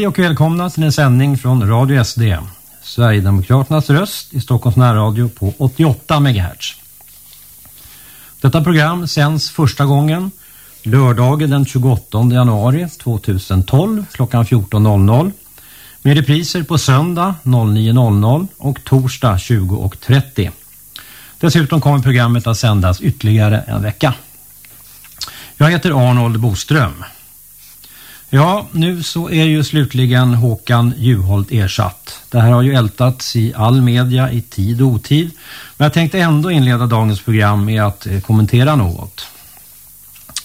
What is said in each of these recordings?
Hej och välkomna till en sändning från Radio SD. Sverigedemokraternas röst i Stockholms närradio på 88 MHz. Detta program sänds första gången lördagen den 28 januari 2012 klockan 14.00 med repriser på söndag 09.00 och torsdag 20.30. Dessutom kommer programmet att sändas ytterligare en vecka. Jag heter Arnold Boström. Ja, nu så är ju slutligen Håkan Juholt ersatt. Det här har ju ältats i all media i tid och otid. Men jag tänkte ändå inleda dagens program med att eh, kommentera något.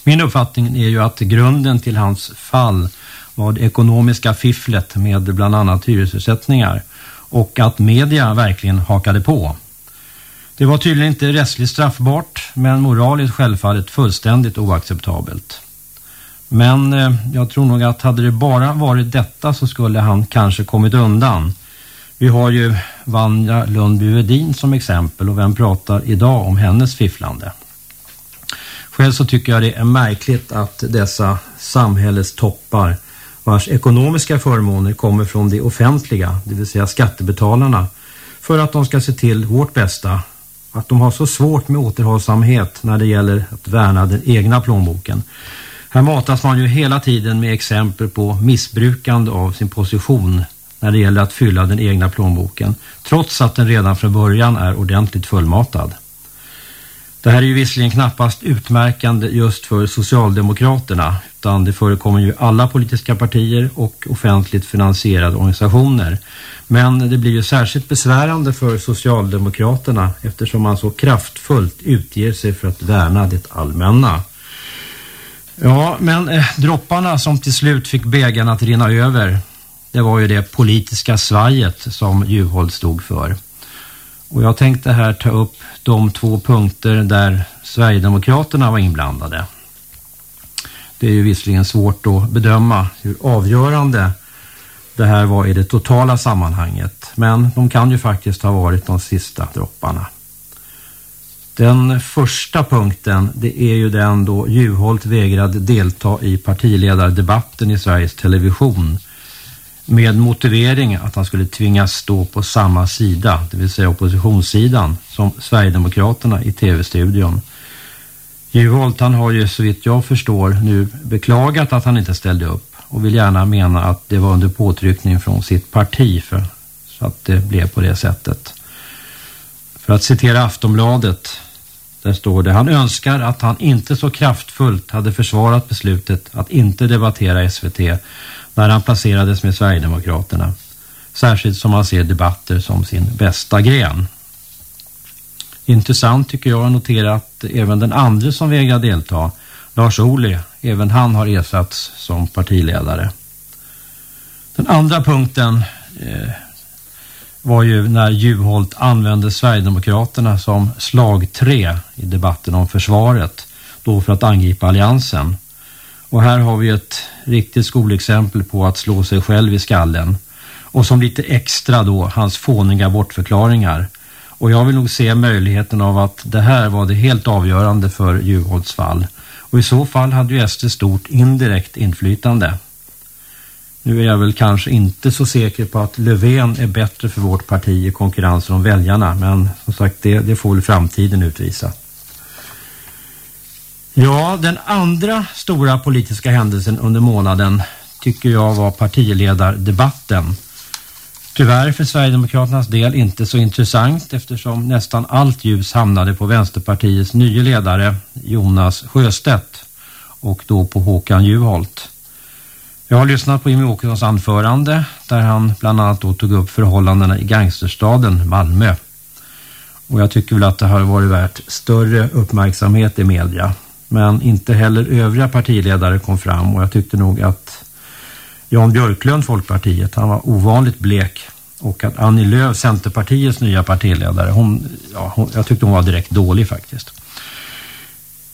Min uppfattning är ju att grunden till hans fall var det ekonomiska fifflet med bland annat hyresersättningar och att media verkligen hakade på. Det var tydligen inte rättsligt straffbart men moraliskt självfallet fullständigt oacceptabelt. Men eh, jag tror nog att hade det bara varit detta så skulle han kanske kommit undan. Vi har ju Vanja Lundby-Vedin som exempel och vem pratar idag om hennes fifflande? Själv så tycker jag det är märkligt att dessa samhällets toppar vars ekonomiska förmåner kommer från det offentliga, det vill säga skattebetalarna, för att de ska se till vårt bästa, att de har så svårt med återhållsamhet när det gäller att värna den egna plånboken. Här matas man ju hela tiden med exempel på missbrukande av sin position när det gäller att fylla den egna plånboken, trots att den redan från början är ordentligt fullmatad. Det här är ju visserligen knappast utmärkande just för Socialdemokraterna utan det förekommer ju alla politiska partier och offentligt finansierade organisationer. Men det blir ju särskilt besvärande för Socialdemokraterna eftersom man så kraftfullt utger sig för att värna det allmänna. Ja, men eh, dropparna som till slut fick bägaren att rinna över, det var ju det politiska svajet som Juholt stod för. Och jag tänkte här ta upp de två punkter där Sverigedemokraterna var inblandade. Det är ju visserligen svårt att bedöma hur avgörande det här var i det totala sammanhanget. Men de kan ju faktiskt ha varit de sista dropparna. Den första punkten det är ju den då Juholt vägrade delta i partiledardebatten i Sveriges Television med motivering att han skulle tvingas stå på samma sida, det vill säga oppositionssidan, som Sverigedemokraterna i tv-studion. Juholt han har ju så vitt jag förstår nu beklagat att han inte ställde upp och vill gärna mena att det var under påtryckning från sitt parti för, så att det blev på det sättet. För att citera Aftonbladet där står det, han önskar att han inte så kraftfullt hade försvarat beslutet att inte debattera SVT när han placerades med Sverigedemokraterna. Särskilt som han ser debatter som sin bästa gren. Intressant tycker jag att notera att även den andra som vägrar delta, Lars Ohly, även han har ersatts som partiledare. Den andra punkten eh, var ju när Juholt använde Sverigedemokraterna som slagträ i debatten om försvaret, då för att angripa alliansen. Och här har vi ett riktigt skolexempel på att slå sig själv i skallen. Och som lite extra då, hans fåniga bortförklaringar. Och jag vill nog se möjligheten av att det här var det helt avgörande för Juholts fall. Och i så fall hade ju SD stort indirekt inflytande. Nu är jag väl kanske inte så säker på att Löfven är bättre för vårt parti i konkurrensen om väljarna. Men som sagt, det, det får väl framtiden utvisa. Ja, den andra stora politiska händelsen under månaden tycker jag var partiledardebatten. Tyvärr för Sverigedemokraternas del inte så intressant eftersom nästan allt ljus hamnade på Vänsterpartiets nya ledare Jonas Sjöstedt och då på Håkan Juholt. Jag har lyssnat på Jimmy Åkessons anförande där han bland annat då tog upp förhållandena i gangsterstaden Malmö. Och jag tycker väl att det har varit värt större uppmärksamhet i media. Men inte heller övriga partiledare kom fram och jag tyckte nog att Jan Björklund, Folkpartiet, han var ovanligt blek. Och att Annie Lööf, Centerpartiets nya partiledare, hon, ja, hon, jag tyckte hon var direkt dålig faktiskt.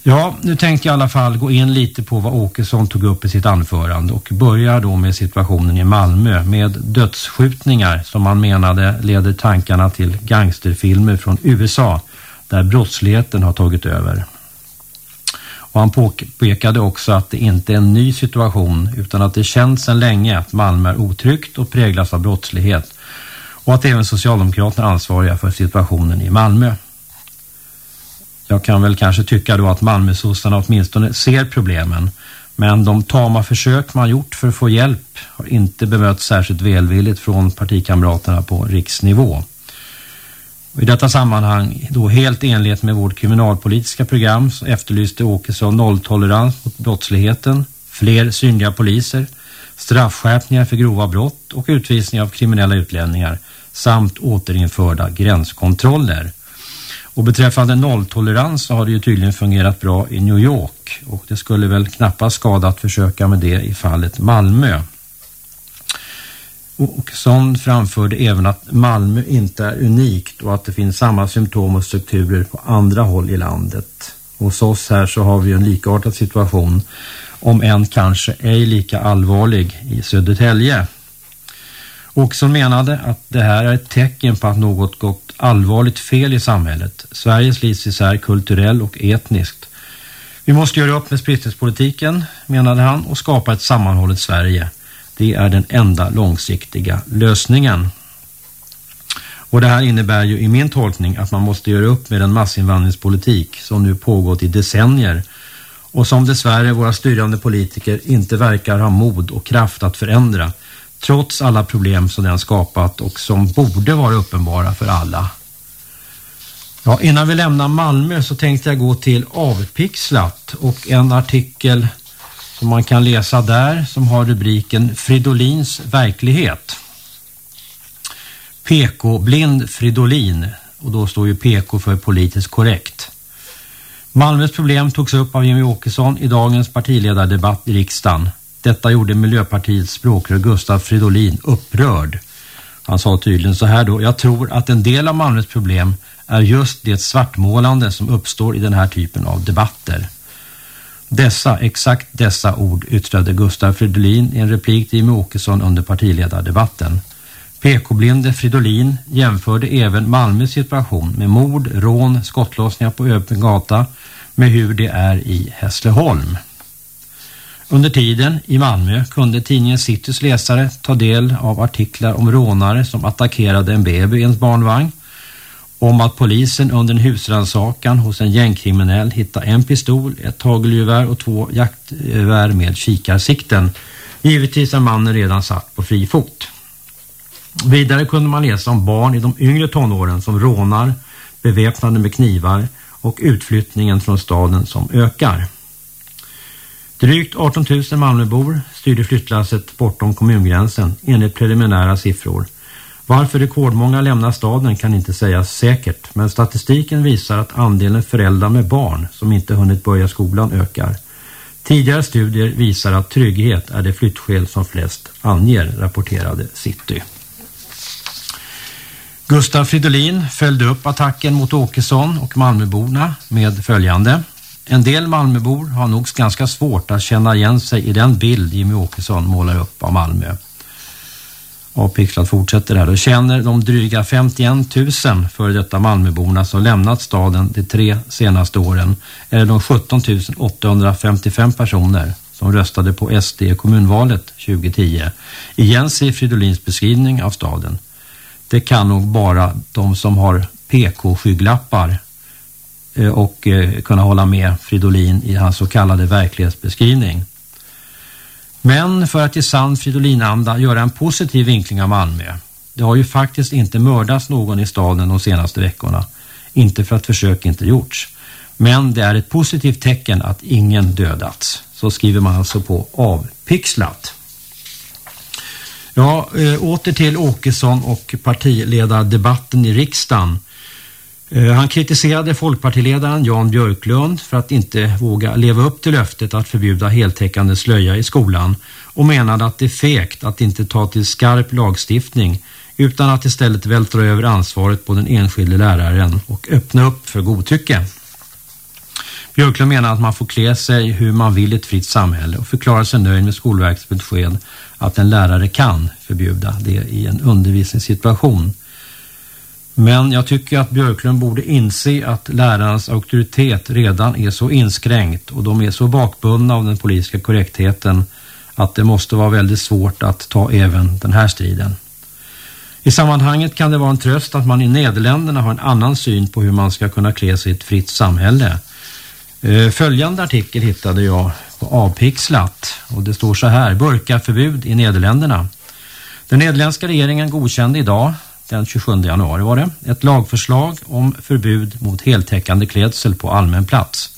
Ja, nu tänkte jag i alla fall gå in lite på vad Åkesson tog upp i sitt anförande och börjar då med situationen i Malmö med dödsskjutningar som man menade leder tankarna till gangsterfilmer från USA där brottsligheten har tagit över. Och han påpekade också att det inte är en ny situation utan att det känns sedan länge att Malmö är otryggt och präglas av brottslighet och att även Socialdemokraterna är ansvariga för situationen i Malmö. Jag kan väl kanske tycka då att Malmösossarna åtminstone ser problemen men de tama försök man gjort för att få hjälp har inte bemötts särskilt välvilligt från partikamraterna på riksnivå. I detta sammanhang, då helt enligt med vårt kriminalpolitiska program, så efterlyste Åkesson nolltolerans mot brottsligheten, fler synliga poliser, straffskärpningar för grova brott och utvisning av kriminella utlänningar samt återinförda gränskontroller. Och beträffande nolltolerans så har det ju tydligen fungerat bra i New York och det skulle väl knappast skada att försöka med det i fallet Malmö. Åkesson framförde även att Malmö inte är unikt och att det finns samma symptom och strukturer på andra håll i landet. Hos oss här så har vi en likartad situation, om än kanske ej lika allvarlig i Södertälje. Åkesson menade att det här är ett tecken på att något allvarligt fel i samhället. Sverige slits isär kulturell och etniskt. Vi måste göra upp med splittringspolitiken, menade han, och skapa ett sammanhållet Sverige. Det är den enda långsiktiga lösningen. Och det här innebär ju i min tolkning att man måste göra upp med den massinvandringspolitik som nu pågått i decennier och som dessvärre våra styrande politiker inte verkar ha mod och kraft att förändra trots alla problem som den skapat och som borde vara uppenbara för alla. Ja, innan vi lämnar Malmö så tänkte jag gå till Avpixlat och en artikel som man kan läsa där som har rubriken Fridolins verklighet. PK-blind Fridolin och då står ju PK för politiskt korrekt. Malmös problem togs upp av Jimmy Åkesson i dagens partiledardebatt i riksdagen. Detta gjorde Miljöpartiets språkrör Gustav Fridolin upprörd. Han sa tydligen så här då, jag tror att en del av Malmös problem är just det svartmålande som uppstår i den här typen av debatter. Dessa, exakt dessa ord yttrade Gustav Fridolin i en replik till Jimmie Åkesson under partiledardebatten. PK-blinde Fridolin jämförde även Malmös situation med mord, rån, skottlossningar på öppen gata med hur det är i Hässleholm. Under tiden i Malmö kunde tidningen Citys läsare ta del av artiklar om rånare som attackerade en baby i ens barnvagn, om att polisen under en husrannsakan hos en gängkriminell hittade en pistol, ett tagelgevär och två jaktgevär med kikarsikten. Givetvis är mannen redan satt på fri fot. Vidare kunde man läsa om barn i de yngre tonåren som rånar, beväpnade med knivar och utflyttningen från staden som ökar. Drygt 18 000 Malmöbor styrde flyttlasset bortom kommungränsen enligt preliminära siffror. Varför rekordmånga lämnar staden kan inte sägas säkert men statistiken visar att andelen föräldrar med barn som inte hunnit börja skolan ökar. Tidigare studier visar att trygghet är det flyttskäl som flest anger, rapporterade City. Gustav Fridolin följde upp attacken mot Åkesson och Malmöborna med följande. En del Malmöbor har nog ganska svårt att känna igen sig i den bild Jimmy Åkesson målar upp av Malmö. Och Pixlat fortsätter här. Då känner de dryga 51 000 för detta Malmöborna som lämnat staden de tre senaste åren eller de 17 855 personer som röstade på SD i kommunvalet 2010 igen sig Fridolins beskrivning av staden. Det kan nog bara de som har PK-skygglappar Eh, och eh, kunna hålla med Fridolin i hans så kallade verklighetsbeskrivning. Men för att i sann Fridolinanda göra en positiv vinkling av Malmö. Det har ju faktiskt inte mördats någon i staden de senaste veckorna. Inte för att försök inte gjorts. Men det är ett positivt tecken att ingen dödats. Så skriver man alltså på avpixlat. Ja, eh, åter till Åkesson och partiledardebatten i riksdagen. Eh, han kritiserade folkpartiledaren Jan Björklund för att inte våga leva upp till löftet att förbjuda heltäckande slöja i skolan och menade att det är fegt att inte ta till skarp lagstiftning utan att istället vältra över ansvaret på den enskilde läraren och öppna upp för godtycke. Björklund menar att man får klä sig hur man vill i ett fritt samhälle och förklarar sig nöjd med Skolverkets besked att en lärare kan förbjuda det i en undervisningssituation. Men jag tycker att Björklund borde inse att lärarnas auktoritet redan är så inskränkt och de är så bakbundna av den politiska korrektheten att det måste vara väldigt svårt att ta även den här striden. I sammanhanget kan det vara en tröst att man i Nederländerna har en annan syn på hur man ska kunna klä sig i ett fritt samhälle. Eh, följande artikel hittade jag på Avpixlat och det står så här, burkaförbud i Nederländerna. Den nederländska regeringen godkände idag, den 27 januari var det, ett lagförslag om förbud mot heltäckande klädsel på allmän plats.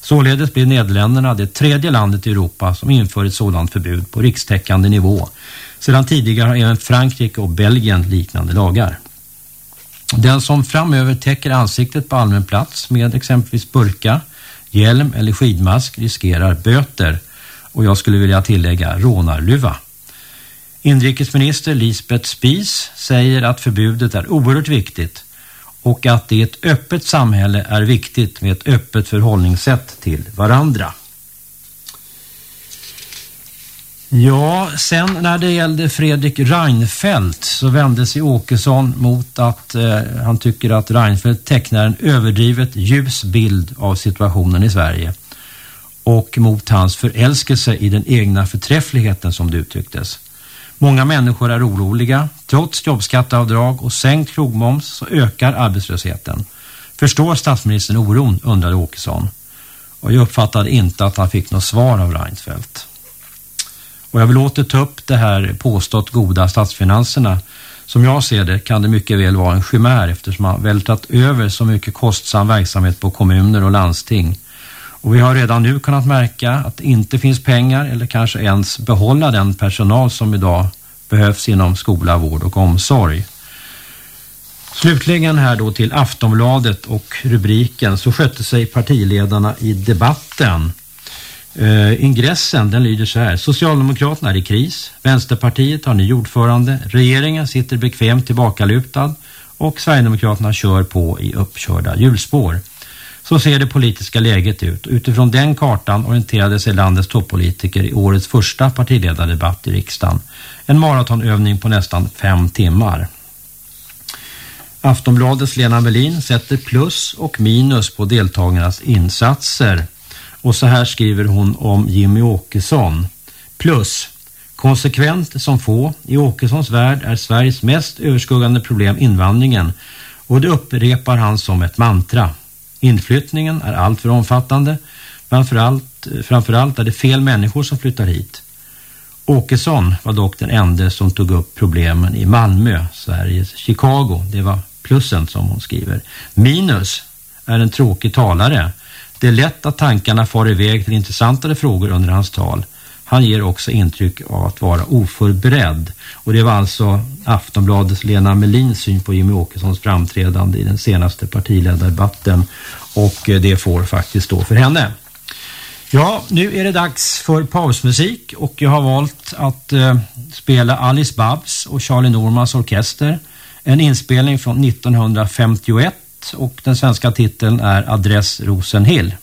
Således blir Nederländerna det tredje landet i Europa som inför ett sådant förbud på rikstäckande nivå. Sedan tidigare har även Frankrike och Belgien liknande lagar. Den som framöver täcker ansiktet på allmän plats med exempelvis burka, hjälm eller skidmask riskerar böter och jag skulle vilja tillägga rånarluva. Inrikesminister Lisbeth Spies säger att förbudet är oerhört viktigt och att det i ett öppet samhälle är viktigt med ett öppet förhållningssätt till varandra. Ja, sen när det gällde Fredrik Reinfeldt så vände sig Åkesson mot att eh, han tycker att Reinfeldt tecknar en överdrivet ljus bild av situationen i Sverige och mot hans förälskelse i den egna förträffligheten som det uttrycktes. Många människor är oroliga. Trots jobbskatteavdrag och sänkt krogmoms så ökar arbetslösheten. Förstår statsministern oron, undrade Åkesson. Och jag uppfattade inte att han fick något svar av Reinfeldt. Och jag vill åter ta upp det här påstått goda statsfinanserna. Som jag ser det kan det mycket väl vara en skimär eftersom man vältrat över så mycket kostsam verksamhet på kommuner och landsting. Och vi har redan nu kunnat märka att det inte finns pengar eller kanske ens behålla den personal som idag behövs inom skola, vård och omsorg. Slutligen här då till Aftonbladet och rubriken så skötte sig partiledarna i debatten. Uh, ingressen den lyder så här. Socialdemokraterna är i kris. Vänsterpartiet har ny ordförande. Regeringen sitter bekvämt tillbakalutad. Och Sverigedemokraterna kör på i uppkörda hjulspår. Så ser det politiska läget ut. Utifrån den kartan orienterade sig landets toppolitiker i årets första partiledardebatt i riksdagen. En maratonövning på nästan fem timmar. Aftonbladets Lena Melin sätter plus och minus på deltagarnas insatser. Och så här skriver hon om Jimmy Åkesson. Plus. Konsekvent som få. I Åkessons värld är Sveriges mest överskuggande problem invandringen. Och det upprepar han som ett mantra. Inflyttningen är alltför omfattande. Framförallt, eh, framförallt är det fel människor som flyttar hit. Åkesson var dock den enda som tog upp problemen i Malmö, Sveriges Chicago. Det var plussen som hon skriver. Minus är en tråkig talare. Det är lätt att tankarna far iväg till intressantare frågor under hans tal. Han ger också intryck av att vara oförberedd. Och det var alltså Aftonbladets Lena Melins syn på Jimmy Åkessons framträdande i den senaste partiledardebatten. Och eh, det får faktiskt stå för henne. Ja, nu är det dags för pausmusik och jag har valt att eh, spela Alice Babs och Charlie Normans orkester. En inspelning från 1951 och den svenska titeln är Adress Rosenhill.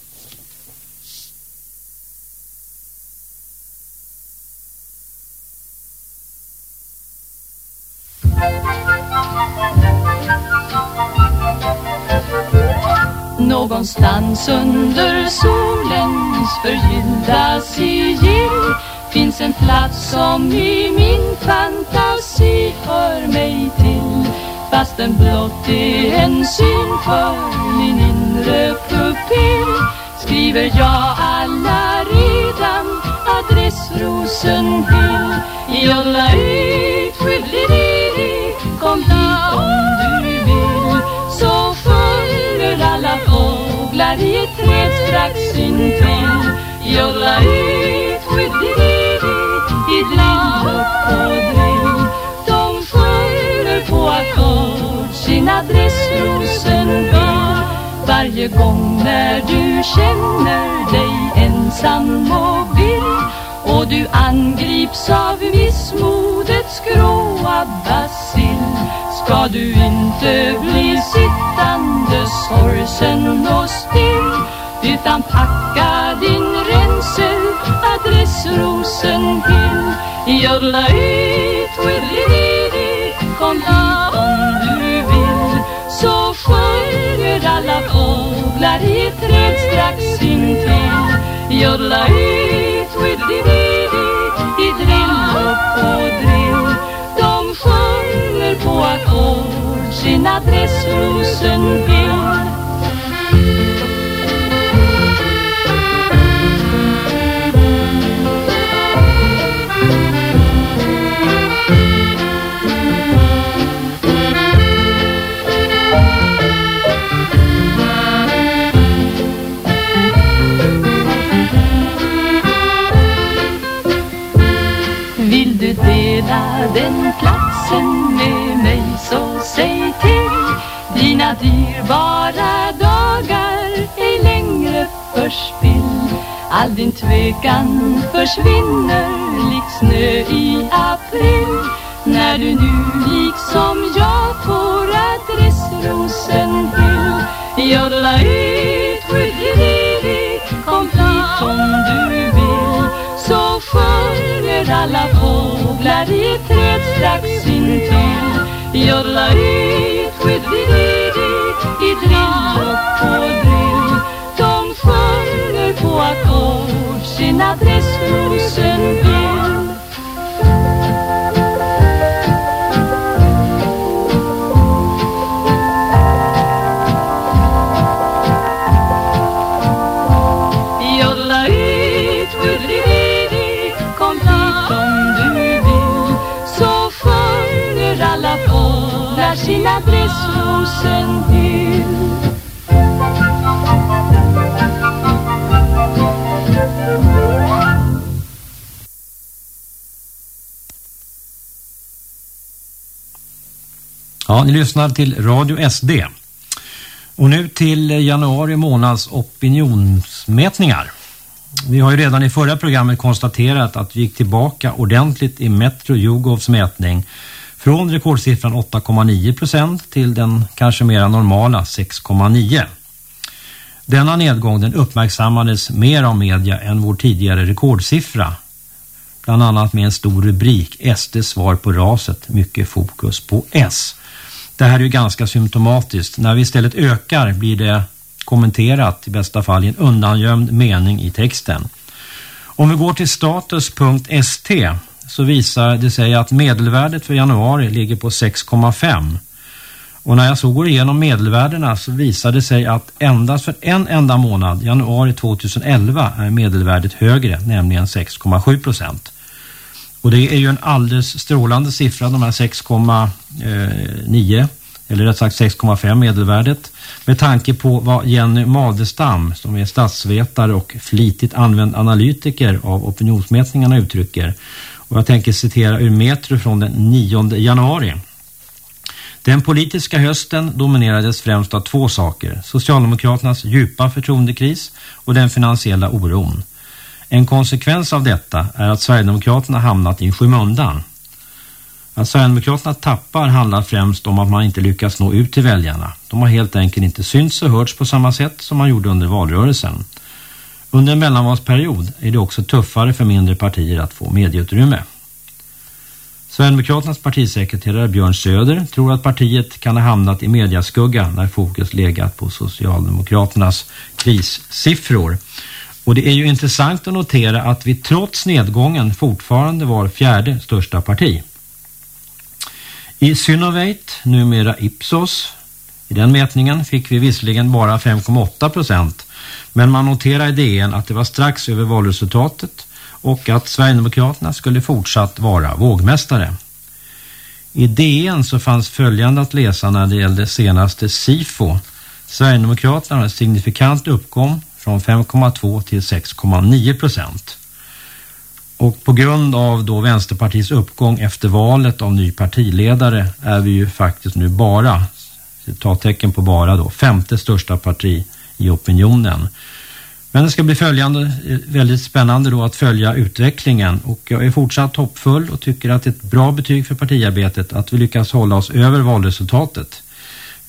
Någonstans under solens förgyllda sigill finns en plats som i min fantasi hör mig till. Fastän blott är en syn för min inre pupill skriver jag alla redan adress Rosenhill Jolla ut, skyldig kom hit om du vill. Så sjunger alla fåglar i ett träd strax intill Jolla ut, skyldig i drill och på drill de sjunger på ackord sin adress Rosenhill varje gång när du känner dig ensam och vill och du angrips av missmodets gråa bass, ska du inte bli sittande, sorgsen och still. Utan packa din rensel adressrosen till. Jodla ut, widdelidi, kom hit om du vill. Så sjunger alla fåglar i ett träd strax intill. Jodla ut, widdelidi på sin adress du dela den platsen med mina dyrbara dagar är längre förspill. All din tvekan försvinner lik snö i april. När du nu liksom jag får adress Rosenhill Jodla ut, kom hit om du vill. Så sjunger alla fåglar i ett träd strax intill. Jodla ut, widdi-didi, i drill och på drill. De sjunger på ackord sin adress Ja, ni lyssnar till Radio SD. Och nu till januari månads opinionsmätningar. Vi har ju redan i förra programmet konstaterat att vi gick tillbaka ordentligt i Metro Jugovs mätning från rekordsiffran 8,9% till den kanske mera normala 6,9%. Denna nedgång den uppmärksammades mer av media än vår tidigare rekordsiffra. Bland annat med en stor rubrik SD svar på raset, mycket fokus på S. Det här är ju ganska symptomatiskt. När vi istället ökar blir det kommenterat i bästa fall i en undangömd mening i texten. Om vi går till status.st så visar det sig att medelvärdet för januari ligger på 6,5. Och när jag så går igenom medelvärdena så visar det sig att endast för en enda månad, januari 2011, är medelvärdet högre, nämligen 6,7 procent. Och det är ju en alldeles strålande siffra, de här 6,9 eh, eller rätt sagt 6,5 medelvärdet med tanke på vad Jenny Madestam som är statsvetare och flitigt använd analytiker av opinionsmätningarna uttrycker. Och jag tänker citera ur Metro från den 9 januari. Den politiska hösten dominerades främst av två saker. Socialdemokraternas djupa förtroendekris och den finansiella oron. En konsekvens av detta är att Sverigedemokraterna hamnat i skymundan. Att Sverigedemokraterna tappar handlar främst om att man inte lyckas nå ut till väljarna. De har helt enkelt inte synts och hörts på samma sätt som man gjorde under valrörelsen. Under en mellanvalsperiod är det också tuffare för mindre partier att få medieutrymme. Sverigedemokraternas partisekreterare Björn Söder tror att partiet kan ha hamnat i mediaskugga när fokus legat på Socialdemokraternas krissiffror. Och det är ju intressant att notera att vi trots nedgången fortfarande var fjärde största parti. I Synovate, numera Ipsos, i den mätningen fick vi visserligen bara 5,8 procent. Men man noterar i DN att det var strax över valresultatet och att Sverigedemokraterna skulle fortsatt vara vågmästare. I DN så fanns följande att läsa när det gällde senaste SIFO. Sverigedemokraterna har signifikant uppgång från 5,2 till 6,9 procent. Och på grund av då Vänsterpartiets uppgång efter valet av ny partiledare är vi ju faktiskt nu bara, ta tecken på bara då, femte största parti i opinionen. Men det ska bli följande, eh, väldigt spännande då att följa utvecklingen och jag är fortsatt hoppfull och tycker att det är ett bra betyg för partiarbetet att vi lyckas hålla oss över valresultatet.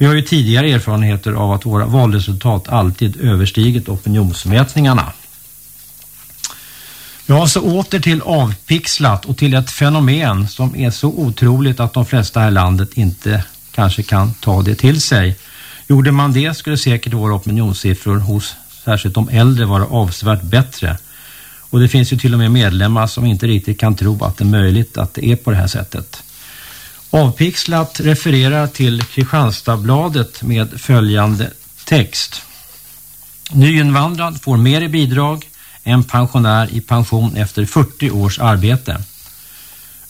Vi har ju tidigare erfarenheter av att våra valresultat alltid överstigit opinionsmätningarna. Ja, så åter till avpixlat och till ett fenomen som är så otroligt att de flesta här i landet inte kanske kan ta det till sig. Gjorde man det skulle säkert våra opinionssiffror hos särskilt de äldre vara avsevärt bättre. Och det finns ju till och med medlemmar som inte riktigt kan tro att det är möjligt att det är på det här sättet. Avpixlat refererar till Kristianstadsbladet med följande text. Nyinvandrad får mer i bidrag än pensionär i pension efter 40 års arbete.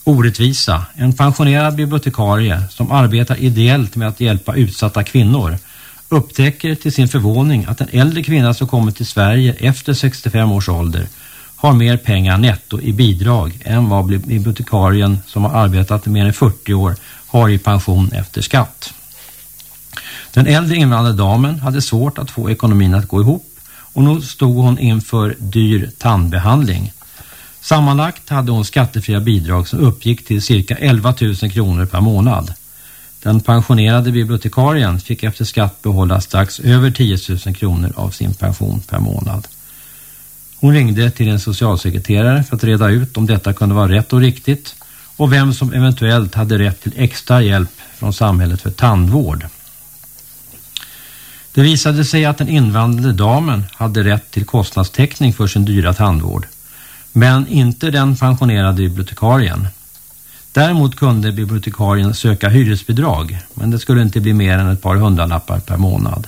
Orättvisa. En pensionerad bibliotekarie som arbetar ideellt med att hjälpa utsatta kvinnor upptäcker till sin förvåning att en äldre kvinna som kommit till Sverige efter 65 års ålder har mer pengar netto i bidrag än vad bibliotekarien som har arbetat i mer än 40 år har i pension efter skatt. Den äldre invandrade damen hade svårt att få ekonomin att gå ihop och nu stod hon inför dyr tandbehandling. Sammanlagt hade hon skattefria bidrag som uppgick till cirka 11 000 kronor per månad. Den pensionerade bibliotekarien fick efter skatt behålla strax över 10 000 kronor av sin pension per månad. Hon ringde till en socialsekreterare för att reda ut om detta kunde vara rätt och riktigt och vem som eventuellt hade rätt till extra hjälp från samhället för tandvård. Det visade sig att den invandrade damen hade rätt till kostnadstäckning för sin dyra tandvård. Men inte den pensionerade bibliotekarien. Däremot kunde bibliotekarien söka hyresbidrag, men det skulle inte bli mer än ett par hundralappar per månad.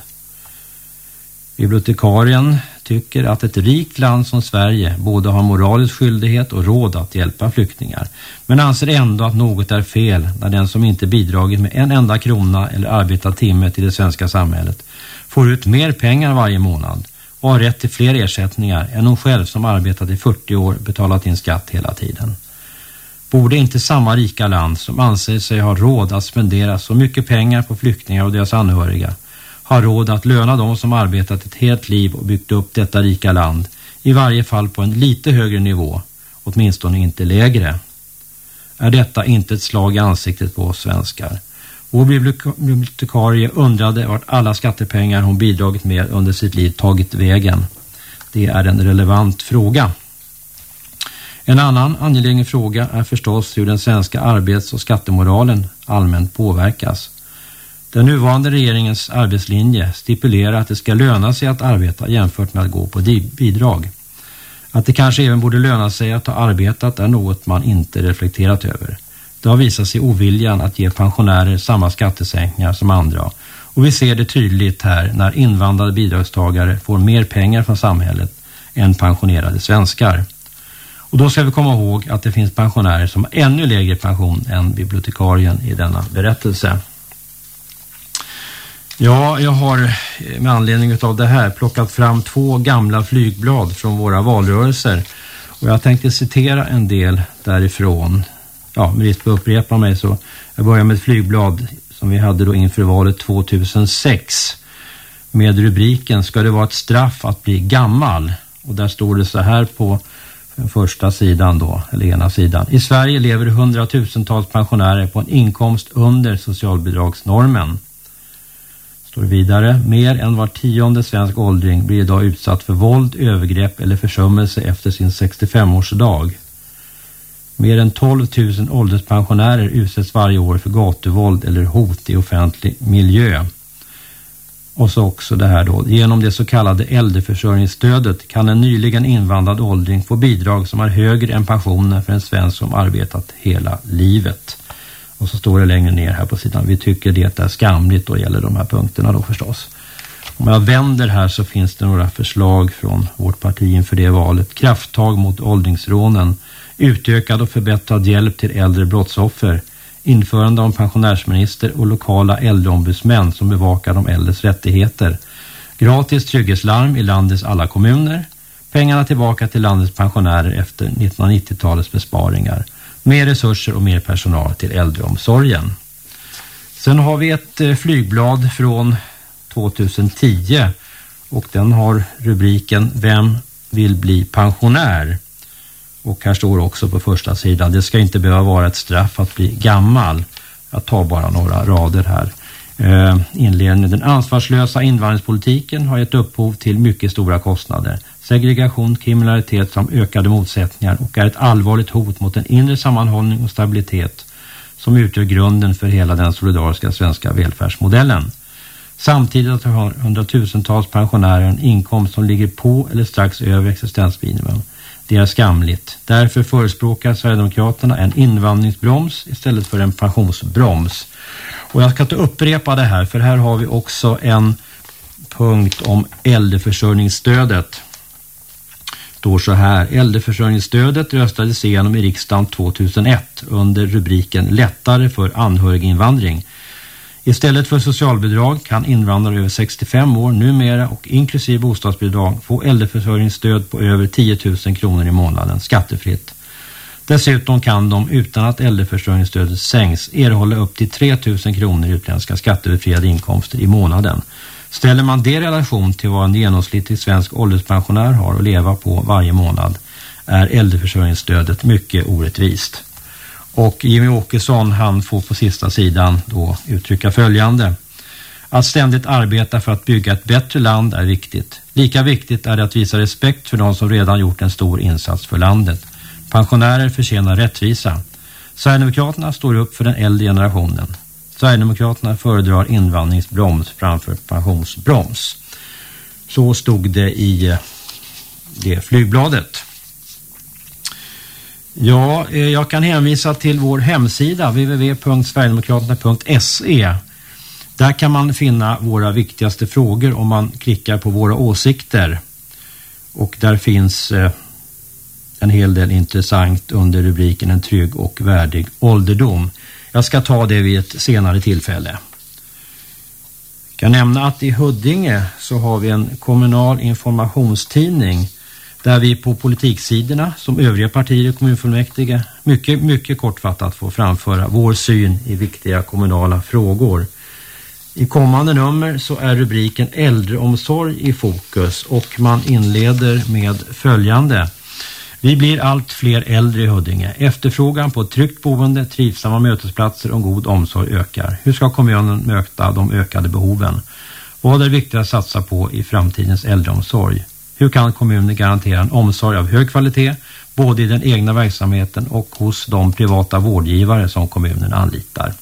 Bibliotekarien tycker att ett rikt land som Sverige både har moralisk skyldighet och råd att hjälpa flyktingar. Men anser ändå att något är fel när den som inte bidragit med en enda krona eller arbetat timme till det svenska samhället får ut mer pengar varje månad och har rätt till fler ersättningar än hon själv som arbetat i 40 år betalat in skatt hela tiden. Borde inte samma rika land som anser sig ha råd att spendera så mycket pengar på flyktingar och deras anhöriga har råd att löna de som arbetat ett helt liv och byggt upp detta rika land i varje fall på en lite högre nivå, åtminstone inte lägre. Är detta inte ett slag i ansiktet på oss svenskar? Vår bibliotekarie undrade vart alla skattepengar hon bidragit med under sitt liv tagit vägen. Det är en relevant fråga. En annan angelägen fråga är förstås hur den svenska arbets- och skattemoralen allmänt påverkas. Den nuvarande regeringens arbetslinje stipulerar att det ska löna sig att arbeta jämfört med att gå på bidrag. Att det kanske även borde löna sig att ha arbetat är något man inte reflekterat över. Det har visat sig oviljan att ge pensionärer samma skattesänkningar som andra. Och vi ser det tydligt här när invandrade bidragstagare får mer pengar från samhället än pensionerade svenskar. Och då ska vi komma ihåg att det finns pensionärer som har ännu lägre pension än bibliotekarien i denna berättelse. Ja, jag har eh, med anledning av det här plockat fram två gamla flygblad från våra valrörelser. Och jag tänkte citera en del därifrån. Ja, med risk för att upprepa mig så jag börjar med ett flygblad som vi hade då inför valet 2006 med rubriken Ska det vara ett straff att bli gammal? Och där står det så här på första sidan då, eller ena sidan. I Sverige lever hundratusentals pensionärer på en inkomst under socialbidragsnormen. Står vidare, mer än var tionde svensk åldring blir idag utsatt för våld, övergrepp eller försummelse efter sin 65-årsdag. Mer än 12 000 ålderspensionärer utsätts varje år för gatuvåld eller hot i offentlig miljö. Och så också det här då. Genom det så kallade äldreförsörjningsstödet kan en nyligen invandrad åldring få bidrag som är högre än pensionen för en svensk som arbetat hela livet. Och så står det längre ner här på sidan. Vi tycker det är skamligt och gäller de här punkterna då förstås. Om jag vänder här så finns det några förslag från vårt parti inför det valet. Krafttag mot åldringsrånen. Utökad och förbättrad hjälp till äldre brottsoffer. Införande av pensionärsminister och lokala äldreombudsmän som bevakar de äldres rättigheter. Gratis trygghetslarm i landets alla kommuner. Pengarna tillbaka till landets pensionärer efter 1990-talets besparingar mer resurser och mer personal till äldreomsorgen. Sen har vi ett eh, flygblad från 2010 och den har rubriken Vem vill bli pensionär? Och här står också på första sidan, det ska inte behöva vara ett straff att bli gammal. Jag tar bara några rader här. Eh, inledningen. Den ansvarslösa invandringspolitiken har gett upphov till mycket stora kostnader segregation, kriminalitet samt ökade motsättningar och är ett allvarligt hot mot en inre sammanhållning och stabilitet som utgör grunden för hela den solidariska svenska välfärdsmodellen. Samtidigt har hundratusentals pensionärer en inkomst som ligger på eller strax över existensminimum. Det är skamligt. Därför förespråkar Sverigedemokraterna en invandringsbroms istället för en pensionsbroms. Och jag ska inte upprepa det här för här har vi också en punkt om äldreförsörjningsstödet. Står så här, äldreförsörjningsstödet röstades igenom i riksdagen 2001 under rubriken Lättare för anhöriginvandring. Istället för socialbidrag kan invandrare över 65 år numera och inklusive bostadsbidrag få äldreförsörjningsstöd på över 10 000 kronor i månaden skattefritt. Dessutom kan de utan att äldreförsörjningsstödet sänks erhålla upp till 3 000 kronor i utländska skattebefriade inkomster i månaden. Ställer man det i relation till vad en genomsnittlig svensk ålderspensionär har att leva på varje månad är äldreförsörjningsstödet mycket orättvist. Och Jimmy Åkesson han får på sista sidan då uttrycka följande. Att ständigt arbeta för att bygga ett bättre land är viktigt. Lika viktigt är det att visa respekt för de som redan gjort en stor insats för landet. Pensionärer förtjänar rättvisa. Sverigedemokraterna står upp för den äldre generationen. Sverigedemokraterna föredrar invandringsbroms framför pensionsbroms. Så stod det i eh, det flygbladet. Ja, eh, jag kan hänvisa till vår hemsida www.sverigedemokraterna.se. Där kan man finna våra viktigaste frågor om man klickar på våra åsikter. Och där finns eh, en hel del intressant under rubriken En trygg och värdig ålderdom. Jag ska ta det vid ett senare tillfälle. Jag kan nämna att i Huddinge så har vi en kommunal informationstidning där vi på politiksidorna som övriga partier i kommunfullmäktige mycket, mycket kortfattat får framföra vår syn i viktiga kommunala frågor. I kommande nummer så är rubriken äldreomsorg i fokus och man inleder med följande. Vi blir allt fler äldre i Huddinge. Efterfrågan på tryggt boende, trivsamma mötesplatser och god omsorg ökar. Hur ska kommunen möta de ökade behoven? Vad är viktigt att satsa på i framtidens äldreomsorg? Hur kan kommunen garantera en omsorg av hög kvalitet både i den egna verksamheten och hos de privata vårdgivare som kommunen anlitar?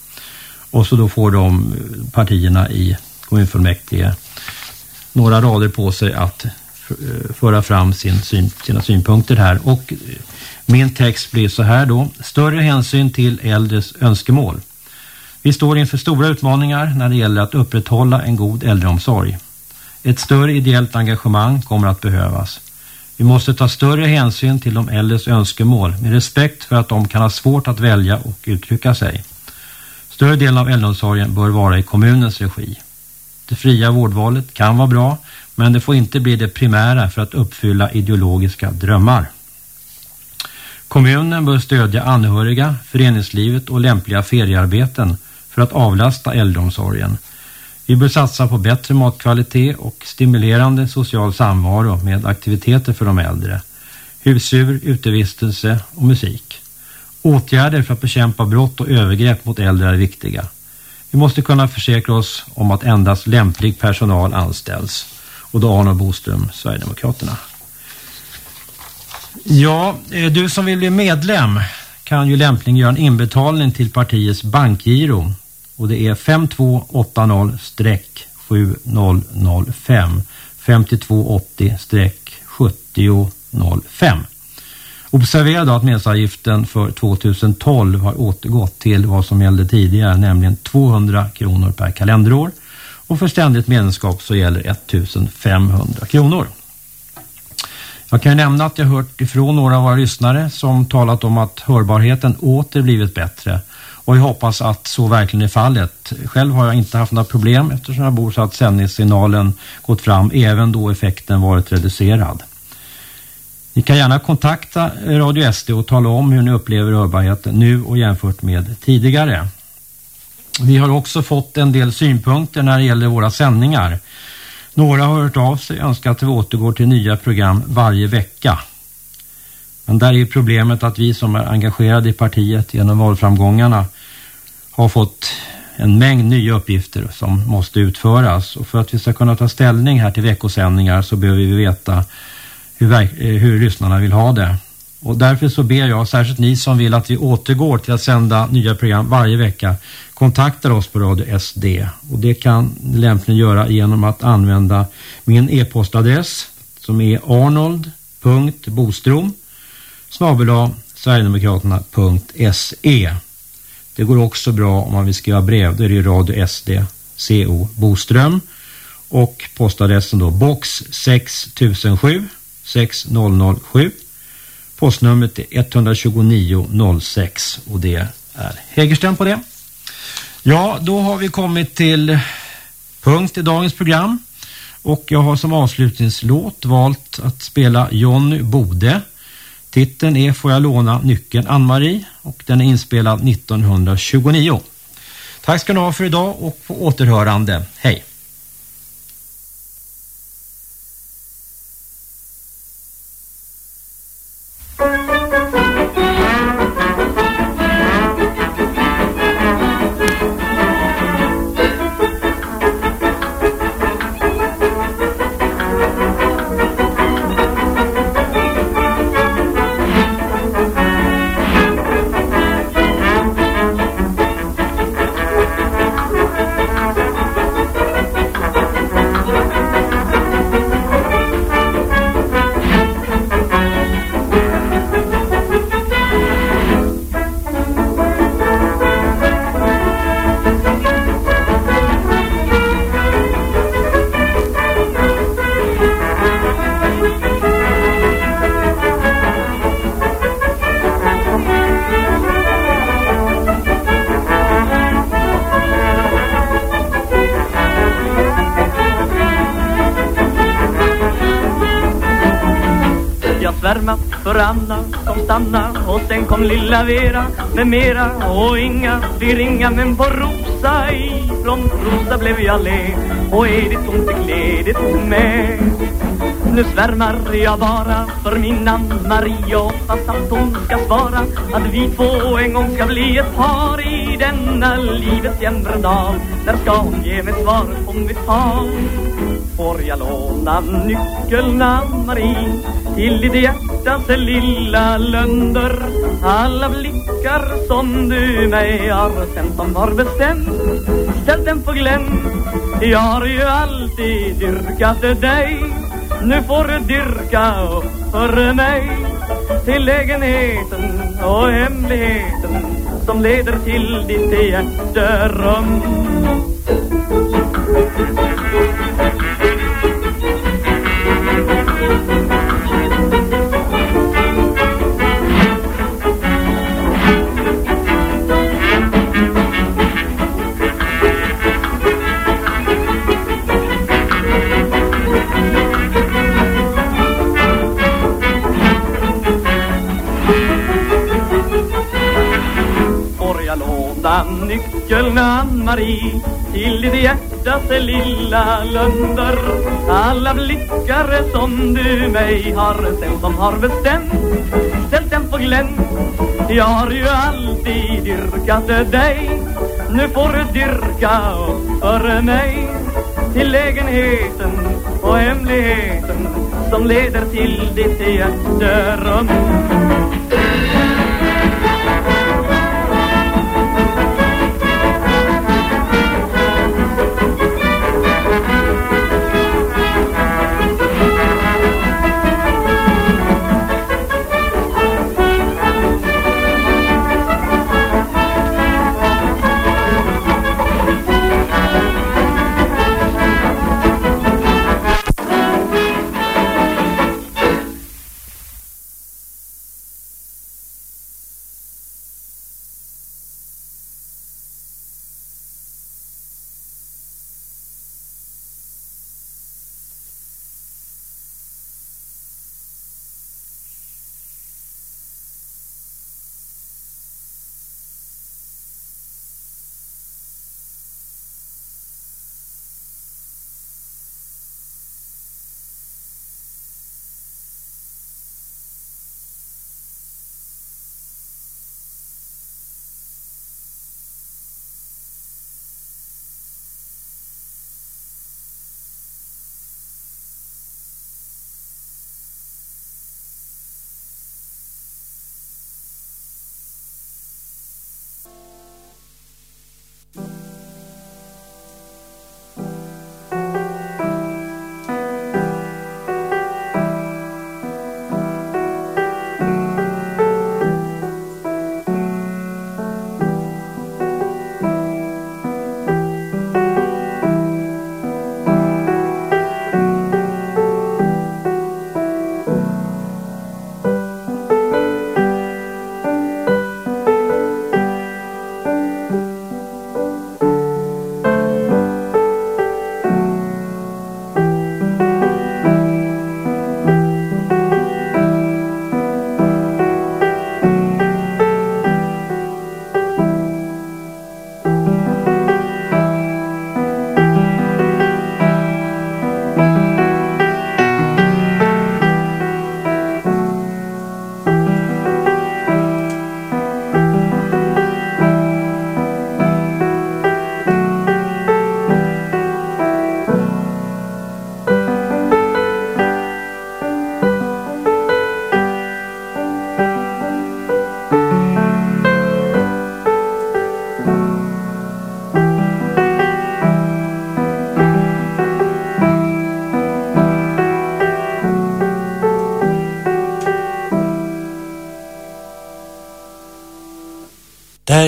Och så då får de eh, partierna i kommunfullmäktige några rader på sig att Eh, föra fram sin syn, sina synpunkter här. Och eh, min text blir så här då. Större hänsyn till äldres önskemål. Vi står inför stora utmaningar när det gäller att upprätthålla en god äldreomsorg. Ett större ideellt engagemang kommer att behövas. Vi måste ta större hänsyn till de äldres önskemål med respekt för att de kan ha svårt att välja och uttrycka sig. Större delen av äldreomsorgen bör vara i kommunens regi. Det fria vårdvalet kan vara bra men det får inte bli det primära för att uppfylla ideologiska drömmar. Kommunen bör stödja anhöriga, föreningslivet och lämpliga feriearbeten för att avlasta äldreomsorgen. Vi bör satsa på bättre matkvalitet och stimulerande social samvaro med aktiviteter för de äldre. Husdjur, utevistelse och musik. Åtgärder för att bekämpa brott och övergrepp mot äldre är viktiga. Vi måste kunna försäkra oss om att endast lämplig personal anställs och då Arne Boström, Sverigedemokraterna. Ja, eh, du som vill bli medlem kan ju lämpligen göra en inbetalning till partiets bankgiro. Och det är 5280-7005 5280-7005 Observera då att medlemsavgiften för 2012 har återgått till vad som gällde tidigare, nämligen 200 kronor per kalenderår och för ständigt medlemskap så gäller 1500 kronor. Jag kan nämna att jag hört ifrån några av våra lyssnare som talat om att hörbarheten åter blivit bättre och jag hoppas att så verkligen är fallet. Själv har jag inte haft några problem eftersom jag bor så att sändningssignalen gått fram även då effekten varit reducerad. Ni kan gärna kontakta Radio SD och tala om hur ni upplever hörbarheten nu och jämfört med tidigare. Vi har också fått en del synpunkter när det gäller våra sändningar. Några har hört av sig och önskat att vi återgår till nya program varje vecka. Men där är problemet att vi som är engagerade i partiet genom valframgångarna har fått en mängd nya uppgifter som måste utföras. Och för att vi ska kunna ta ställning här till veckosändningar så behöver vi veta hur, eh, hur lyssnarna vill ha det. Och därför så ber jag, särskilt ni som vill att vi återgår till att sända nya program varje vecka, kontaktar oss på Radio SD. Och det kan lämpligen göra genom att använda min e-postadress som är arnold.bostrom snabela sverigedemokraterna.se Det går också bra om man vill skriva brev. Då är det Radio SD CO Boström och postadressen då box 6007 6007 Postnumret är 12906 och det är Hägersten på det. Ja, då har vi kommit till punkt i dagens program. Och jag har som avslutningslåt valt att spela Jonny Bode. Titeln är Får jag låna nyckeln Ann-Marie och den är inspelad 1929. Tack ska ni ha för idag och på återhörande. Hej! Lilla Vera med mera och inga. Blir ringa men på Rosa ifrån Rosa blev jag le och Edith hon fick ledigt med. Nu svärmar jag bara för min Ann-Marie och hoppas att hon ska svara att vi två en gång ska bli ett par i denna livets jämre dal när ska hon ge mig svar på mitt tal får jag låna nyckeln Marie till ditt hjärtas lilla lönder alla blickar som du mig har sänt som har bestämt ställt den på glänt. Jag har ju alltid dyrkat dig. Nu får du dyrka upp för mig. Till lägenheten och hemligheten som leder till ditt hjärterum. Nyckeln Ann-Marie till ditt hjärtas lilla lönder Alla blickar som du mig har sen som har bestämt. Ställt den på glänt. Jag har ju alltid dyrkat dig. Nu får du dyrka för mig. Till lägenheten och hemligheten Som leder till ditt hjärterum.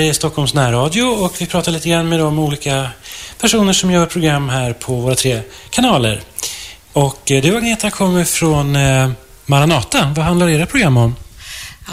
Är Stockholms närradio och vi pratar lite grann med de olika personer som gör program här på våra tre kanaler. Och eh, du Agneta kommer från eh, Maranata. Vad handlar era program om?